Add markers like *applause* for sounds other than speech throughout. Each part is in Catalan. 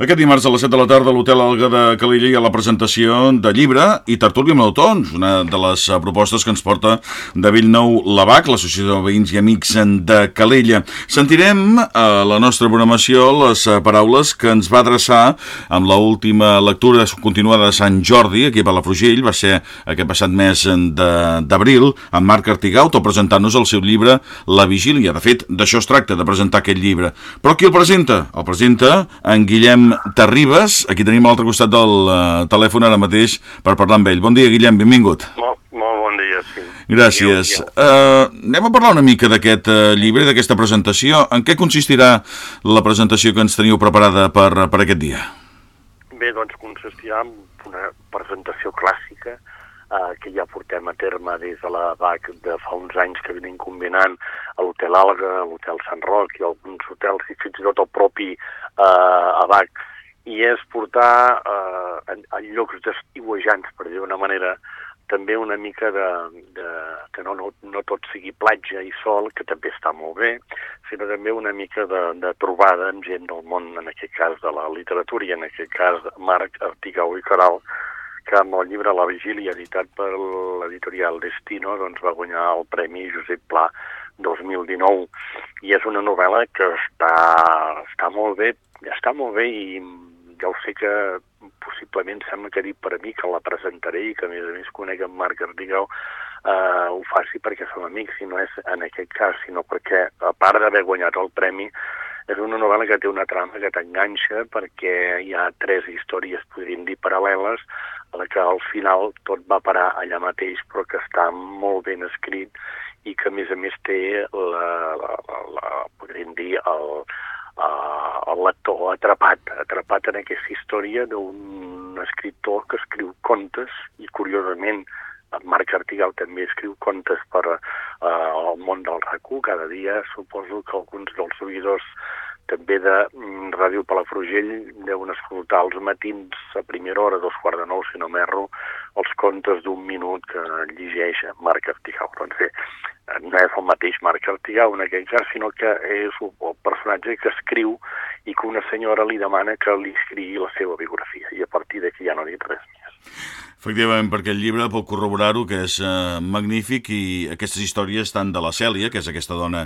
Aquest dimarts a les 7 de la tarda a l'Hotel Alga de Calella hi ha la presentació de llibre i tertúlia amb l'autons, una de les eh, propostes que ens porta de Villnou Lavac, l'Associació de Veïns i Amics de Calella. Sentirem a la nostra programació les eh, paraules que ens va adreçar amb l última lectura continuada de Sant Jordi, aquí a Palafrugell, va ser aquest passat mes d'abril, amb Marc Artigauto presentant-nos el seu llibre La Vigília. De fet, d'això es tracta, de presentar aquest llibre. Però qui el presenta? El presenta en Guillem Guillem Terribas. Aquí tenim a l'altre costat del uh, telèfon ara mateix per parlar amb ell. Bon dia, Guillem, benvingut. Molt, molt bon dia, sí. Gràcies. Uh, anem a parlar una mica d'aquest uh, llibre, d'aquesta presentació. En què consistirà la presentació que ens teniu preparada per, per aquest dia? Bé, doncs consistirà en una presentació clàssica eh, que ja portem a terme des de la BAC de fa uns anys que venim combinant a l'Hotel Alga, a l'Hotel Sant Roc i alguns hotels i fins i tot el propi eh, ABAC i és portar eh, en, en llocs d'estiuejants, per dir d'una manera, també una mica de, de que no, no, no tot sigui platja i sol, que també està molt bé, sinó també una mica de, de trobada amb gent del món, en aquest cas de la literatura i en aquest cas Marc Artigau i Caral, que amb el llibre La Vigília, editat per l'editorial Destino, doncs va guanyar el Premi Josep Pla 2019. I és una novel·la que està, està molt bé, està molt bé i ja ho sé que possiblement sembla que dit per a mi que la presentaré i que a més a més conec en Marc Ardigau eh, ho faci perquè som amics, i no és en aquest cas, sinó perquè, a part d'haver guanyat el premi, és una novel·la que té una trama que t'enganxa perquè hi ha tres històries, podríem dir, paral·leles, que al final tot va parar allà mateix, però que està molt ben escrit i que a més a més té la, la, la, la podríem dir, el, el lector atrapat, atrapat en aquesta història d'un escriptor que escriu contes i curiosament en Marc Artigal també escriu contes per uh, al món del RAC1. Cada dia suposo que alguns dels seguidors també de mm, Ràdio Palafrugell deuen escoltar els matins a primera hora, dos quarts de nou, si no m'erro, els contes d'un minut que llegeix Marc Artigau. Doncs bé, no és el mateix Marc Artigau en aquell cas, sinó que és el personatge que escriu i que una senyora li demana que li escrigui la seva biografia. I a partir d'aquí ja no ha dit res més. Efectivament, perquè el llibre pot corroborar-ho, que és eh, magnífic, i aquestes històries tant de la Cèlia, que és aquesta dona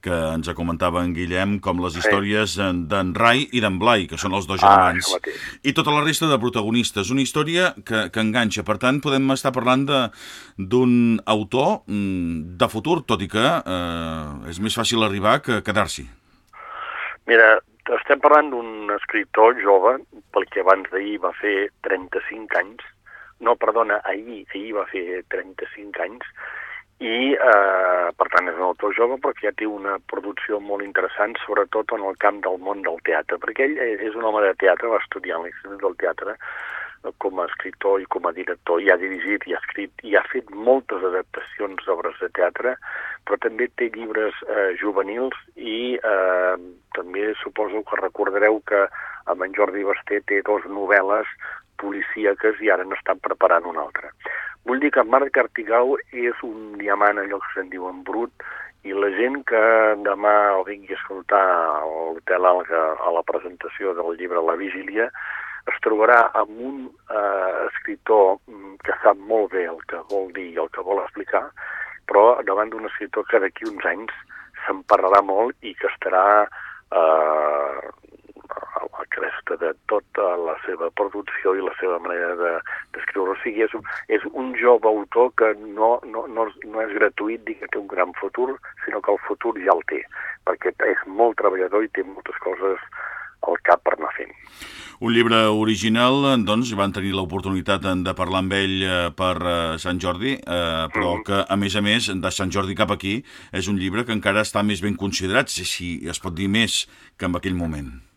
que ens comentava en Guillem, com les històries sí. d'en Rai i d'en Blai, que són els dos germans. Ah, I tota la resta de protagonistes. Una història que, que enganxa. Per tant, podem estar parlant d'un autor mm, de futur, tot i que eh, és més fàcil arribar que quedar-s'hi. Mira, estem parlant d'un escriptor jove, pel que abans d'ahir va fer 35 anys, no, perdona, ahir, ahir va fer 35 anys, i eh, per tant és un autor jove però que ja té una producció molt interessant sobretot en el camp del món del teatre perquè ell és un home de teatre, va estudiar a l'Institut del Teatre com a escriptor i com a director, i ha dirigit i ha escrit i ha fet moltes adaptacions d'obres de teatre, però també té llibres eh, juvenils i eh, també suposo que recordareu que amb en Jordi Basté té dos novel·les policíaques i ara n'estan preparant una altra. Vull dir que Marc Artigau és un diamant, allò que se'n diu en brut, i la gent que demà el vingui a escoltar a l'Hotel Alga a la presentació del llibre La Vigília es trobarà amb un eh, escriptor mm, que sap molt bé el que vol dir i el que vol explicar, però davant d'un escriptor que d'aquí uns anys se'n parlarà molt i que estarà eh, cresta de tota la seva producció i la seva manera d'escriure. De, o sigui, és un, és un jove autor que no, no, no, no és gratuït dir que té un gran futur, sinó que el futur ja el té, perquè és molt treballador i té moltes coses al cap per anar fent. Un llibre original, doncs, van tenir l'oportunitat de parlar amb ell eh, per eh, Sant Jordi, eh, però mm. que, a més a més, de Sant Jordi cap aquí, és un llibre que encara està més ben considerat, si, si es pot dir més que en aquell moment.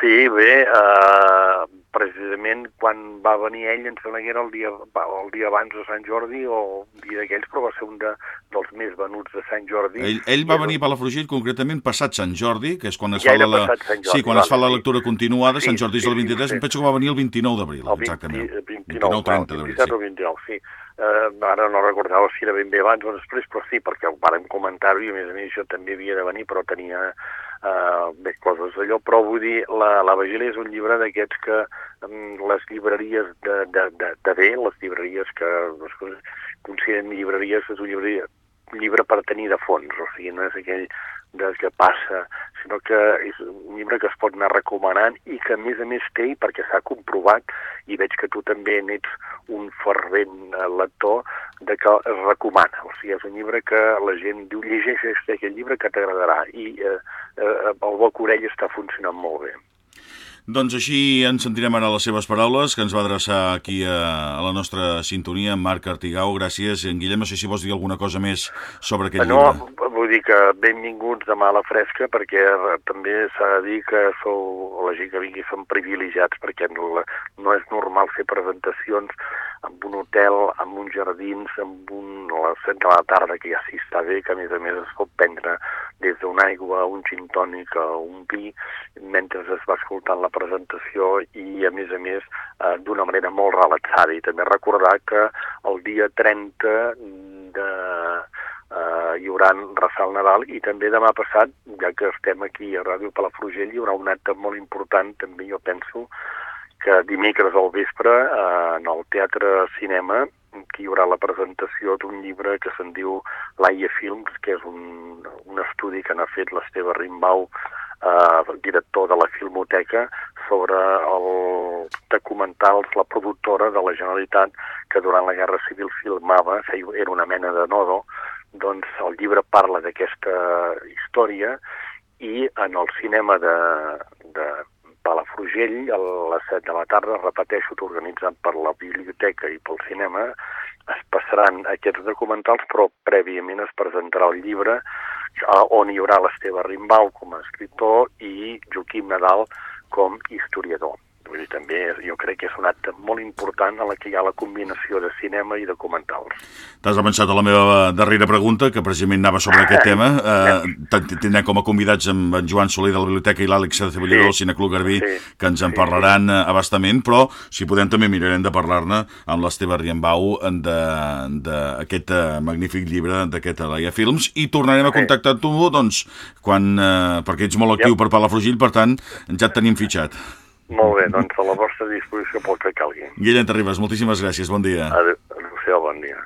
Sí, bé, eh, precisament quan va venir ell, em sembla que era el dia, el dia abans de Sant Jordi o un dia d'aquells, però va ser un de, dels més venuts de Sant Jordi. Ell, ell va venir a Palafrugell concretament passat Sant Jordi, que és quan es ja fa la... Jordi, sí, quan es fa la lectura continuada, sí, Sant Jordi és el 23, sí, sí. em penso que va venir el 29 d'abril, exactament. 20, 29, 30, de veritat. 27 o 29, sí. Uh, ara no recordava si era ben bé abans o després, però sí, perquè ho vàrem comentar-ho i a més a més jo també havia de venir, però tenia uh, més coses. D'allò, però vull dir, la, la Vigília és un llibre d'aquests que um, les llibreries de, de, de, de bé, les llibreries que es consideren llibreries, és un llibre, llibre per tenir de fons, o sigui, no és aquell del que passa, sinó que és un llibre que es pot anar recomanant i que a més a més té, perquè s'ha comprovat, i veig que tu també n'ets un fervent eh, lector, de que es recomana. O sigui, és un llibre que la gent diu, llegeix aquest llibre que t'agradarà, i eh, eh, el boc orell està funcionant molt bé. Doncs així ens sentirem ara les seves paraules, que ens va adreçar aquí a, a la nostra sintonia, en Marc Artigau. Gràcies. En Guillem, no sé si vols dir alguna cosa més sobre aquest no, llibre. Vull dir que benvinguts de mala fresca, perquè també s'ha de dir que sou, la gent que vingui són privilegiats, perquè no, no és normal fer presentacions amb un hotel, amb uns jardins, amb un, a les 7 de la tarda, que ja s'hi està bé, que a més a més es pot prendre des d'una aigua, un gin tònic o un vi, mentre es va escoltant la presentació i, a més a més, eh, d'una manera molt relaxada. I també recordar que el dia 30 de, eh, hi haurà Rassal Nadal i també demà passat, ja que estem aquí a Ràdio Palafrugell, hi haurà un acte molt important, també jo penso, que dimecres al vespre eh, en el Teatre Cinema que hi haurà la presentació d'un llibre que se'n diu Laia Films, que és un, un estudi que n'ha fet l'Esteve Rimbau, eh, director de la Filmoteca, sobre el documentals, la productora de la Generalitat, que durant la Guerra Civil filmava, era una mena de nodo, doncs el llibre parla d'aquesta història i en el cinema de, de Palafrugell a les 7 de la tarda, repeteixo, organitzat per la biblioteca i pel cinema, es passaran aquests documentals, però prèviament es presentarà el llibre on hi haurà l'Esteve Rimbau com a escriptor i Joaquim Nadal com historiador. Vull dir, també jo crec que és un acte molt important en la que hi ha la combinació de cinema i documentals. T'has avançat a la meva darrera pregunta, que precisament anava sobre aquest *laughs* tema. Eh, tindrem com a convidats amb en Joan Soler de la Biblioteca i l'Àlex de Ceballador sí. del Cineclub Garbí, sí. que ens en sí, parlaran sí. abastament, però si podem també mirarem de parlar-ne amb l'Esteve Riembau d'aquest eh, magnífic llibre d'aquest Laia Films i tornarem a contactar tu, doncs, quan, eh, perquè ets molt actiu yep. per Palafrugell, per tant, ja et tenim fitxat. Molt bé, doncs a la vostra disposició pel que calgui. Guillem Terribas, moltíssimes gràcies, bon dia. Adéu-siau, bon dia.